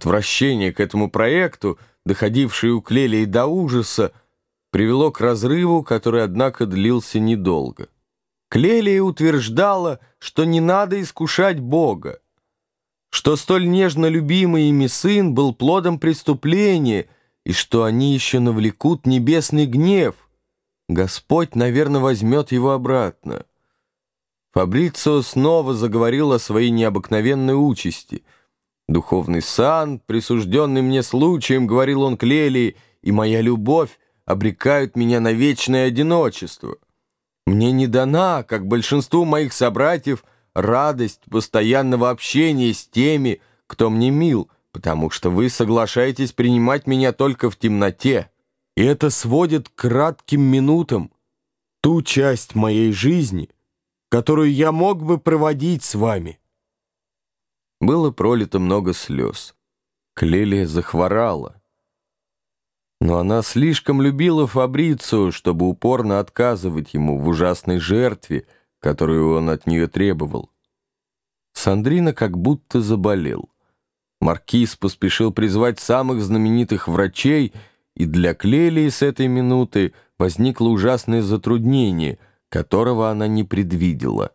Отвращение к этому проекту, доходившее у Клелии до ужаса, привело к разрыву, который, однако, длился недолго. Клелия утверждала, что не надо искушать Бога, что столь нежно любимый ими сын был плодом преступления и что они еще навлекут небесный гнев. Господь, наверное, возьмет его обратно. Фабрицио снова заговорил о своей необыкновенной участи. «Духовный сан, присужденный мне случаем, — говорил он Клелии, — и моя любовь обрекают меня на вечное одиночество. Мне не дана, как большинству моих собратьев, радость постоянного общения с теми, кто мне мил, потому что вы соглашаетесь принимать меня только в темноте. И это сводит к кратким минутам ту часть моей жизни, которую я мог бы проводить с вами. Было пролито много слез. Клелия захворала. Но она слишком любила Фабрицию, чтобы упорно отказывать ему в ужасной жертве, которую он от нее требовал. Сандрина как будто заболел. Маркиз поспешил призвать самых знаменитых врачей, и для Клелии с этой минуты возникло ужасное затруднение, которого она не предвидела.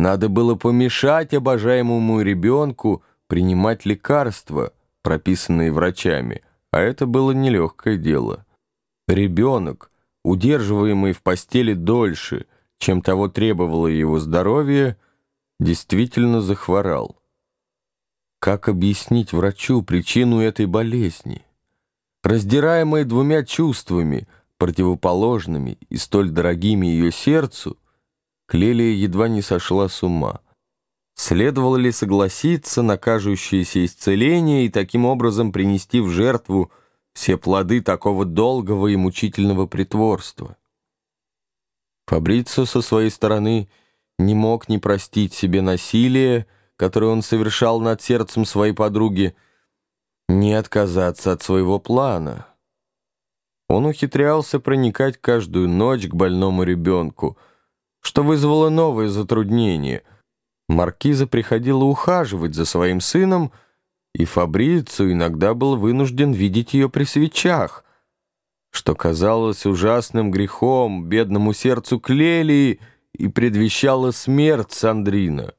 Надо было помешать обожаемому ребенку принимать лекарства, прописанные врачами — а это было нелегкое дело. Ребенок, удерживаемый в постели дольше, чем того требовало его здоровье, действительно захворал. Как объяснить врачу причину этой болезни? Раздираемая двумя чувствами, противоположными и столь дорогими ее сердцу, Клелия едва не сошла с ума — Следовало ли согласиться на кажущееся исцеление и таким образом принести в жертву все плоды такого долгого и мучительного притворства? Фабрицио со своей стороны не мог не простить себе насилие, которое он совершал над сердцем своей подруги, не отказаться от своего плана. Он ухитрялся проникать каждую ночь к больному ребенку, что вызвало новые затруднения — Маркиза приходила ухаживать за своим сыном, и Фабрицу иногда был вынужден видеть ее при свечах, что казалось ужасным грехом бедному сердцу Клелии и предвещало смерть Сандрина.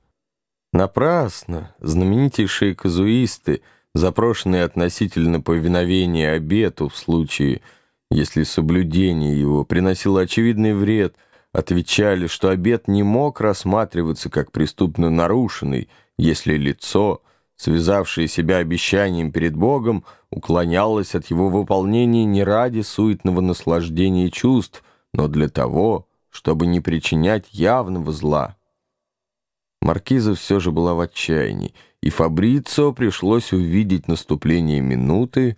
Напрасно знаменитейшие казуисты, запрошенные относительно повиновения обету в случае, если соблюдение его приносило очевидный вред – отвечали, что обет не мог рассматриваться как преступно нарушенный, если лицо, связавшее себя обещанием перед Богом, уклонялось от его выполнения не ради суетного наслаждения чувств, но для того, чтобы не причинять явного зла. Маркиза все же была в отчаянии, и Фабрицио пришлось увидеть наступление минуты,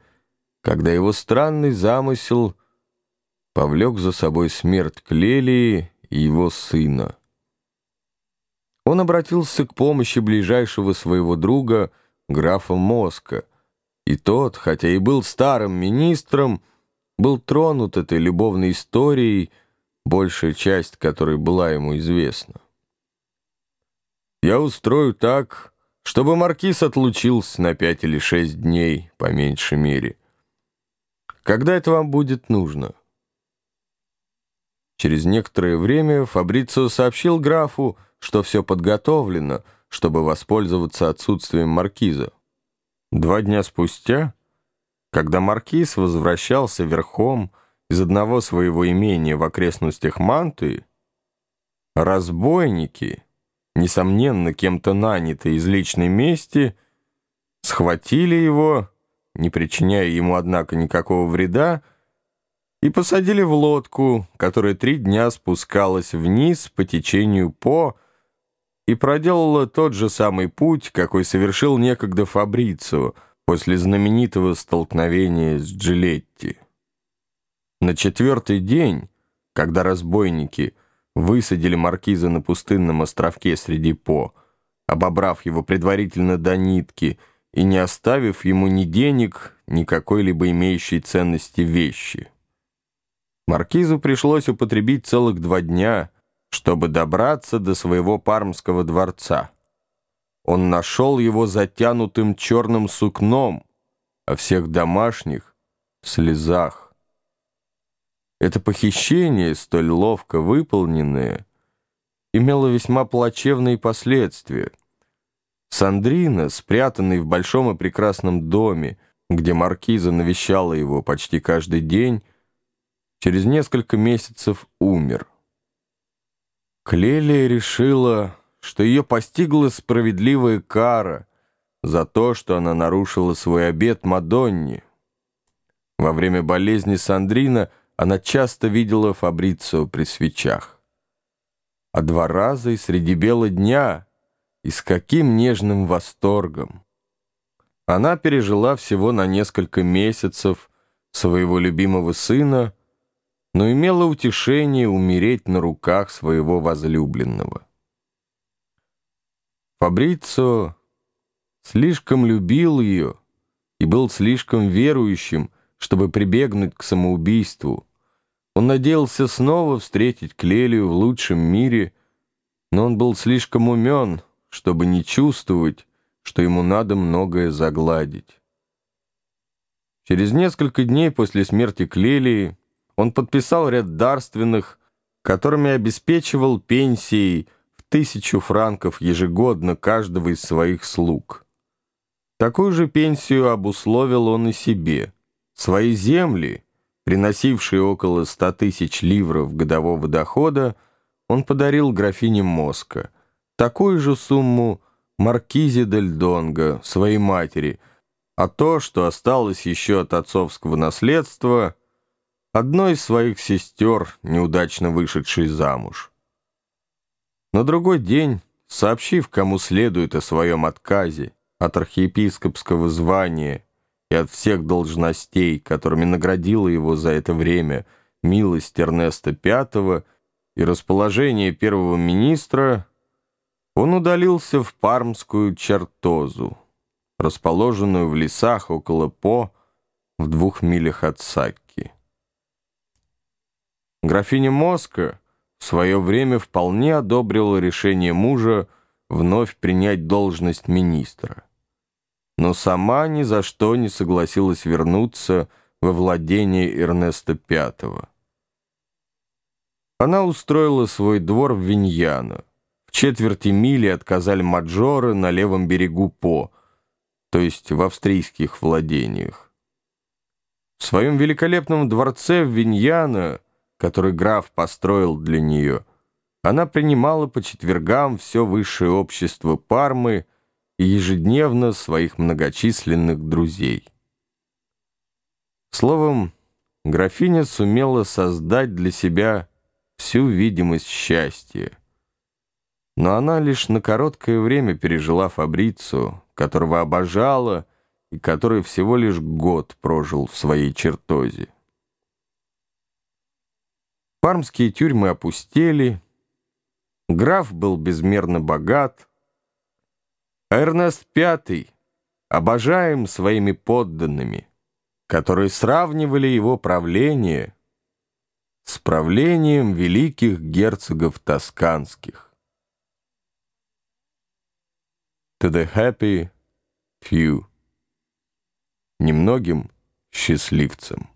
когда его странный замысел — повлек за собой смерть Клелии и его сына. Он обратился к помощи ближайшего своего друга, графа Моска, и тот, хотя и был старым министром, был тронут этой любовной историей, большая часть которой была ему известна. «Я устрою так, чтобы маркиз отлучился на пять или шесть дней, по меньшей мере. Когда это вам будет нужно?» Через некоторое время Фабрицио сообщил графу, что все подготовлено, чтобы воспользоваться отсутствием маркиза. Два дня спустя, когда маркиз возвращался верхом из одного своего имения в окрестностях Манты, разбойники, несомненно, кем-то нанятые из личной мести, схватили его, не причиняя ему, однако, никакого вреда, и посадили в лодку, которая три дня спускалась вниз по течению По и проделала тот же самый путь, какой совершил некогда Фабрицио после знаменитого столкновения с Джилетти. На четвертый день, когда разбойники высадили маркиза на пустынном островке среди По, обобрав его предварительно до нитки и не оставив ему ни денег, ни какой-либо имеющей ценности вещи. Маркизу пришлось употребить целых два дня, чтобы добраться до своего пармского дворца. он нашел его затянутым черным сукном, а всех домашних — в слезах. Это похищение, столь ловко выполненное, имело весьма плачевные последствия. Сандрина, спрятанный в большом и прекрасном доме, где маркиза навещала его почти каждый день, через несколько месяцев умер. Клелия решила, что ее постигла справедливая кара за то, что она нарушила свой обет Мадонне. Во время болезни Сандрина она часто видела Фабрицио при свечах. А два раза и среди бела дня, и с каким нежным восторгом. Она пережила всего на несколько месяцев своего любимого сына, но имела утешение умереть на руках своего возлюбленного. Фабрицо слишком любил ее и был слишком верующим, чтобы прибегнуть к самоубийству. Он надеялся снова встретить Клелию в лучшем мире, но он был слишком умен, чтобы не чувствовать, что ему надо многое загладить. Через несколько дней после смерти Клелии он подписал ряд дарственных, которыми обеспечивал пенсией в тысячу франков ежегодно каждого из своих слуг. Такую же пенсию обусловил он и себе. Свои земли, приносившие около ста тысяч ливров годового дохода, он подарил графине Моска. Такую же сумму Маркизе дель Донго, своей матери, а то, что осталось еще от отцовского наследства – одной из своих сестер, неудачно вышедшей замуж. На другой день, сообщив кому следует о своем отказе от архиепископского звания и от всех должностей, которыми наградила его за это время милость Эрнеста V и расположение первого министра, он удалился в Пармскую чертозу, расположенную в лесах около По в двух милях от Саки. Графиня Моска в свое время вполне одобрила решение мужа вновь принять должность министра. Но сама ни за что не согласилась вернуться во владение Эрнеста V. Она устроила свой двор в Виньяно. В четверти мили от Казаль-Маджора на левом берегу По, то есть в австрийских владениях. В своем великолепном дворце в Виньяно который граф построил для нее, она принимала по четвергам все высшее общество Пармы и ежедневно своих многочисленных друзей. Словом, графиня сумела создать для себя всю видимость счастья. Но она лишь на короткое время пережила Фабрицу, которого обожала и который всего лишь год прожил в своей чертозе. Пармские тюрьмы опустели, граф был безмерно богат, а Эрнест V обожаем своими подданными, которые сравнивали его правление с правлением великих герцогов тосканских. To the happy few. Немногим счастливцам.